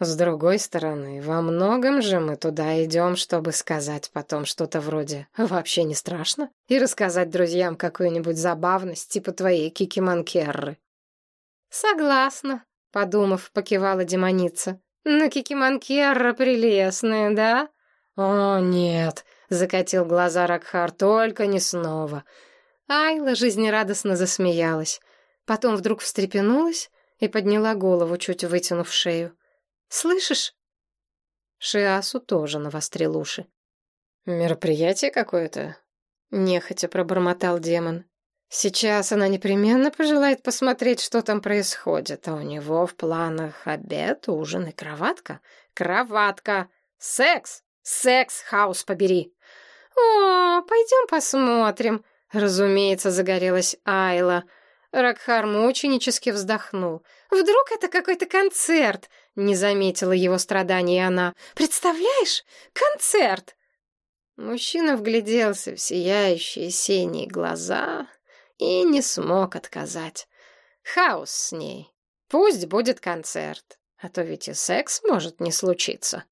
С другой стороны, во многом же мы туда идем, чтобы сказать потом что-то вроде «вообще не страшно» и рассказать друзьям какую-нибудь забавность типа твоей Кикиманкерры. «Согласна», — подумав, покивала демоница. «Но Кикиманкерра прелестная, да?» «О, нет», — закатил глаза Ракхар, — «только не снова». Айла жизнерадостно засмеялась. Потом вдруг встрепенулась и подняла голову, чуть вытянув шею. Слышишь?» Шиасу тоже навострил уши. «Мероприятие какое-то?» — нехотя пробормотал демон. «Сейчас она непременно пожелает посмотреть, что там происходит, а у него в планах обед, ужин и кроватка. Кроватка! Секс! Секс, хаос побери!» «О, пойдем посмотрим!» Разумеется, загорелась Айла. Ракхар мученически вздохнул. «Вдруг это какой-то концерт? Не заметила его страданий она. «Представляешь? Концерт!» Мужчина вгляделся в сияющие синие глаза и не смог отказать. Хаос с ней. Пусть будет концерт, а то ведь и секс может не случиться.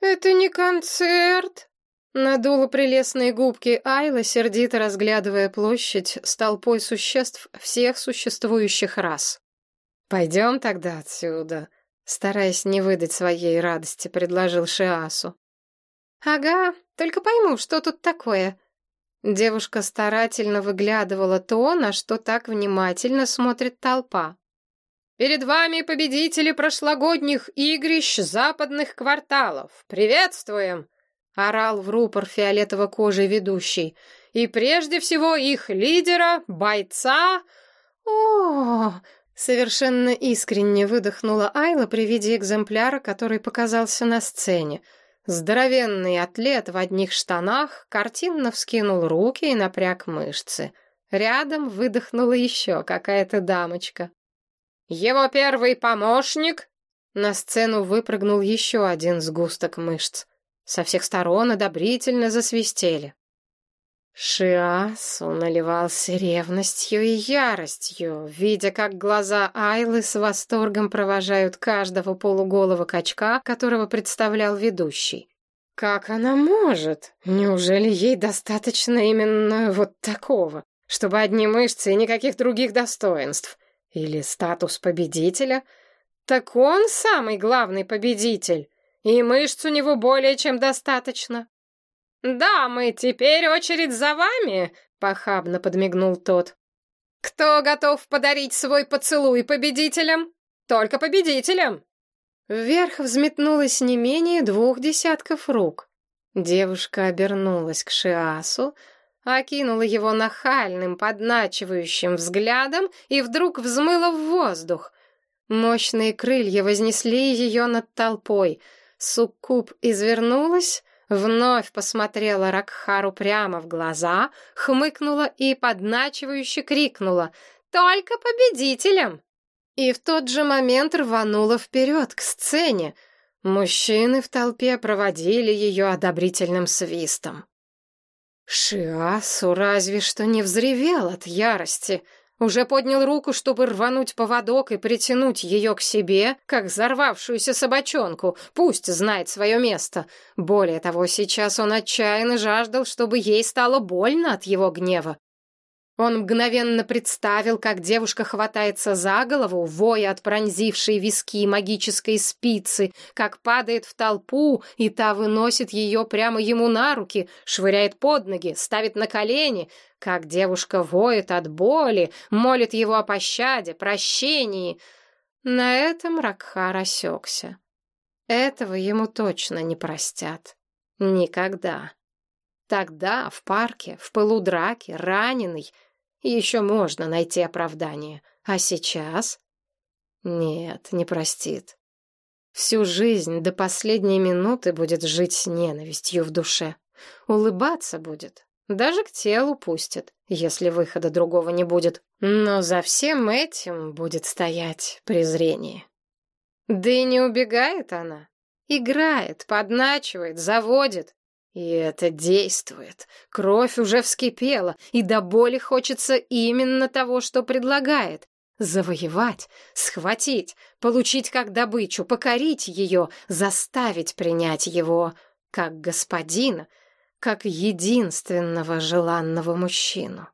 «Это не концерт!» Надула прелестные губки Айла, сердито разглядывая площадь с толпой существ всех существующих рас. «Пойдем тогда отсюда», Стараясь не выдать своей радости, предложил Шиасу. «Ага, только пойму, что тут такое». Девушка старательно выглядывала то, на что так внимательно смотрит толпа. «Перед вами победители прошлогодних игрищ западных кварталов. Приветствуем!» — орал в рупор фиолетово-кожей ведущий. «И прежде всего их лидера, бойца...» «О, Совершенно искренне выдохнула Айла при виде экземпляра, который показался на сцене. Здоровенный атлет в одних штанах картинно вскинул руки и напряг мышцы. Рядом выдохнула еще какая-то дамочка. «Его первый помощник!» На сцену выпрыгнул еще один сгусток мышц. Со всех сторон одобрительно засвистели. Шиасу наливался ревностью и яростью, видя, как глаза Айлы с восторгом провожают каждого полуголого качка, которого представлял ведущий. Как она может? Неужели ей достаточно именно вот такого, чтобы одни мышцы и никаких других достоинств? Или статус победителя? Так он самый главный победитель, и мышц у него более чем достаточно. «Дамы, теперь очередь за вами!» — похабно подмигнул тот. «Кто готов подарить свой поцелуй победителям? Только победителям!» Вверх взметнулось не менее двух десятков рук. Девушка обернулась к Шиасу, окинула его нахальным, подначивающим взглядом и вдруг взмыла в воздух. Мощные крылья вознесли ее над толпой. Суккуб извернулась, Вновь посмотрела Ракхару прямо в глаза, хмыкнула и подначивающе крикнула «Только победителям!» И в тот же момент рванула вперед, к сцене. Мужчины в толпе проводили ее одобрительным свистом. Шиасу разве что не взревел от ярости. Уже поднял руку, чтобы рвануть поводок и притянуть ее к себе, как взорвавшуюся собачонку. Пусть знает свое место. Более того, сейчас он отчаянно жаждал, чтобы ей стало больно от его гнева. Он мгновенно представил, как девушка хватается за голову, воя от пронзившей виски магической спицы, как падает в толпу, и та выносит ее прямо ему на руки, швыряет под ноги, ставит на колени, как девушка воет от боли, молит его о пощаде, прощении. На этом Ракхар осекся. Этого ему точно не простят. Никогда. Тогда, в парке, в пылу драки, раненый — еще можно найти оправдание. А сейчас? Нет, не простит. Всю жизнь до последней минуты будет жить с ненавистью в душе. Улыбаться будет. Даже к телу пустит, если выхода другого не будет. Но за всем этим будет стоять презрение. Да и не убегает она. Играет, подначивает, заводит. И это действует. Кровь уже вскипела, и до боли хочется именно того, что предлагает. Завоевать, схватить, получить как добычу, покорить ее, заставить принять его как господина, как единственного желанного мужчину.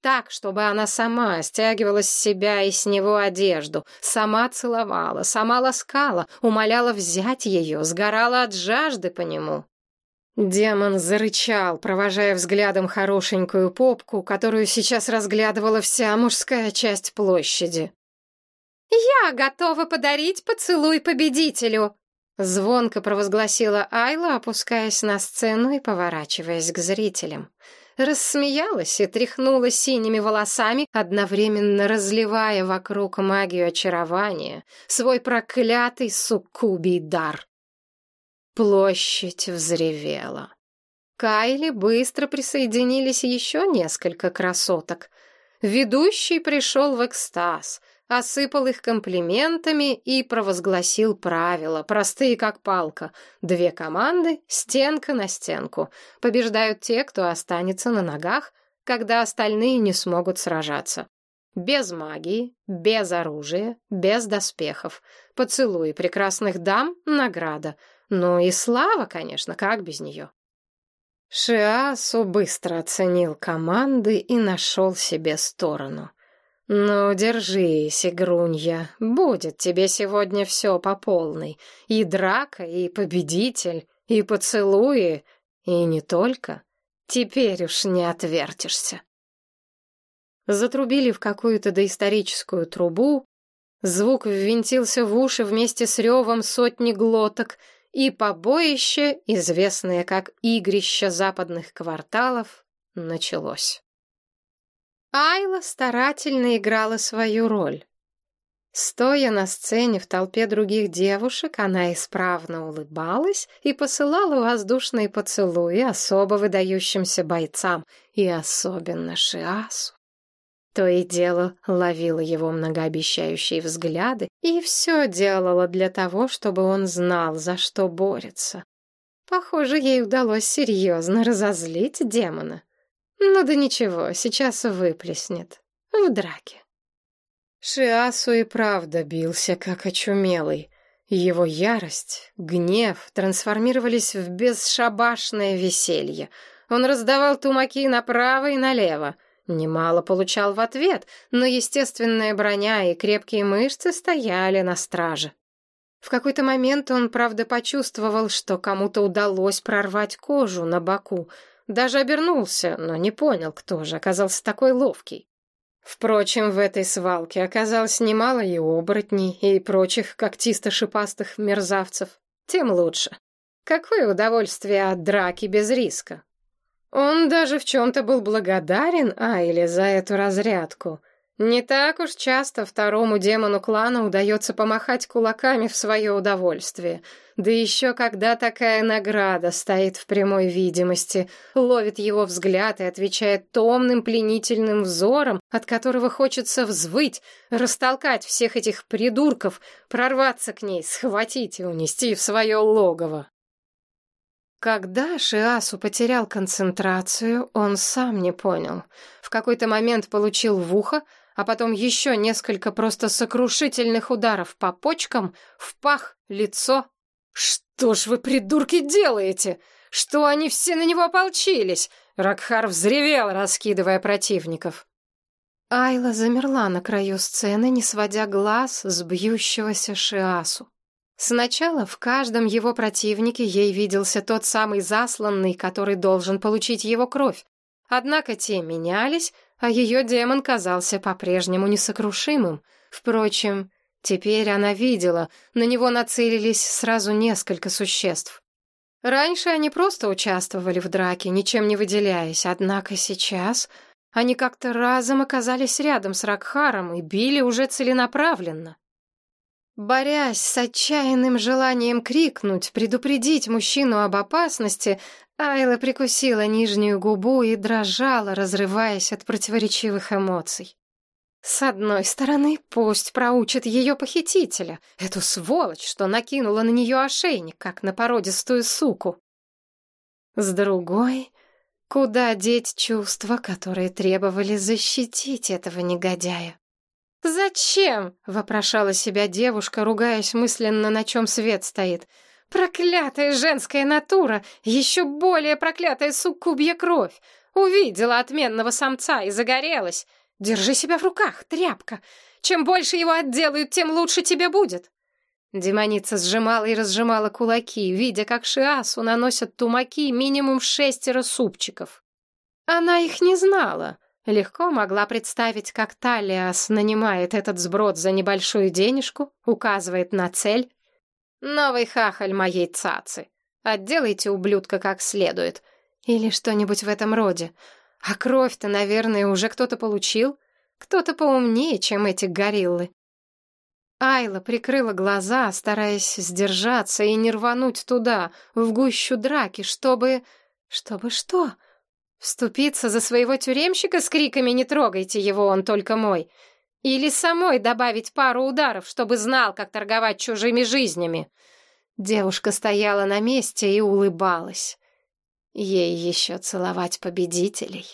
Так, чтобы она сама стягивала с себя и с него одежду, сама целовала, сама ласкала, умоляла взять ее, сгорала от жажды по нему. Демон зарычал, провожая взглядом хорошенькую попку, которую сейчас разглядывала вся мужская часть площади. «Я готова подарить поцелуй победителю!» Звонко провозгласила Айла, опускаясь на сцену и поворачиваясь к зрителям. Рассмеялась и тряхнула синими волосами, одновременно разливая вокруг магию очарования, свой проклятый суккубий дар. Площадь взревела. Кайли быстро присоединились еще несколько красоток. Ведущий пришел в экстаз, осыпал их комплиментами и провозгласил правила, простые как палка. Две команды, стенка на стенку. Побеждают те, кто останется на ногах, когда остальные не смогут сражаться. Без магии, без оружия, без доспехов. Поцелуи прекрасных дам — награда — ну и слава, конечно, как без нее. Шиасу быстро оценил команды и нашел себе сторону. «Ну, держись, игрунья, будет тебе сегодня все по полной. И драка, и победитель, и поцелуи, и не только. Теперь уж не отвертишься». Затрубили в какую-то доисторическую трубу, звук ввинтился в уши вместе с ревом сотни глоток — и побоище, известное как игрище западных кварталов, началось. Айла старательно играла свою роль. Стоя на сцене в толпе других девушек, она исправно улыбалась и посылала воздушные поцелуи особо выдающимся бойцам, и особенно Шиасу. То и дело ловила его многообещающие взгляды и все делала для того, чтобы он знал, за что борется. Похоже, ей удалось серьезно разозлить демона. Ну да ничего, сейчас выплеснет. В драке. Шиасу и правда бился, как очумелый. Его ярость, гнев трансформировались в бесшабашное веселье. Он раздавал тумаки направо и налево — Немало получал в ответ, но естественная броня и крепкие мышцы стояли на страже. В какой-то момент он, правда, почувствовал, что кому-то удалось прорвать кожу на боку. Даже обернулся, но не понял, кто же оказался такой ловкий. Впрочем, в этой свалке оказалось немало и оборотней, и прочих когтисто-шипастых мерзавцев. Тем лучше. Какое удовольствие от драки без риска. Он даже в чем-то был благодарен Айле за эту разрядку. Не так уж часто второму демону клана удается помахать кулаками в свое удовольствие. Да еще когда такая награда стоит в прямой видимости, ловит его взгляд и отвечает томным пленительным взором, от которого хочется взвыть, растолкать всех этих придурков, прорваться к ней, схватить и унести в свое логово. Когда Шиасу потерял концентрацию, он сам не понял. В какой-то момент получил в ухо, а потом еще несколько просто сокрушительных ударов по почкам, в пах, лицо. «Что ж вы, придурки, делаете? Что они все на него ополчились?» Ракхар взревел, раскидывая противников. Айла замерла на краю сцены, не сводя глаз с бьющегося Шиасу. Сначала в каждом его противнике ей виделся тот самый засланный, который должен получить его кровь. Однако те менялись, а ее демон казался по-прежнему несокрушимым. Впрочем, теперь она видела, на него нацелились сразу несколько существ. Раньше они просто участвовали в драке, ничем не выделяясь, однако сейчас они как-то разом оказались рядом с Ракхаром и били уже целенаправленно. Борясь с отчаянным желанием крикнуть, предупредить мужчину об опасности, Айла прикусила нижнюю губу и дрожала, разрываясь от противоречивых эмоций. С одной стороны, пусть проучит ее похитителя, эту сволочь, что накинула на нее ошейник, как на породистую суку. С другой, куда деть чувства, которые требовали защитить этого негодяя? «Зачем?» — вопрошала себя девушка, ругаясь мысленно, на чем свет стоит. «Проклятая женская натура! Еще более проклятая суккубья кровь! Увидела отменного самца и загорелась! Держи себя в руках, тряпка! Чем больше его отделают, тем лучше тебе будет!» Демоница сжимала и разжимала кулаки, видя, как Шиасу наносят тумаки минимум шестеро супчиков. Она их не знала, Легко могла представить, как Талиас нанимает этот сброд за небольшую денежку, указывает на цель. «Новый хахаль моей цацы. Отделайте ублюдка как следует». Или что-нибудь в этом роде. А кровь-то, наверное, уже кто-то получил. Кто-то поумнее, чем эти гориллы. Айла прикрыла глаза, стараясь сдержаться и не рвануть туда, в гущу драки, чтобы... Чтобы что? Вступиться за своего тюремщика с криками «Не трогайте его, он только мой!» Или самой добавить пару ударов, чтобы знал, как торговать чужими жизнями? Девушка стояла на месте и улыбалась. Ей еще целовать победителей.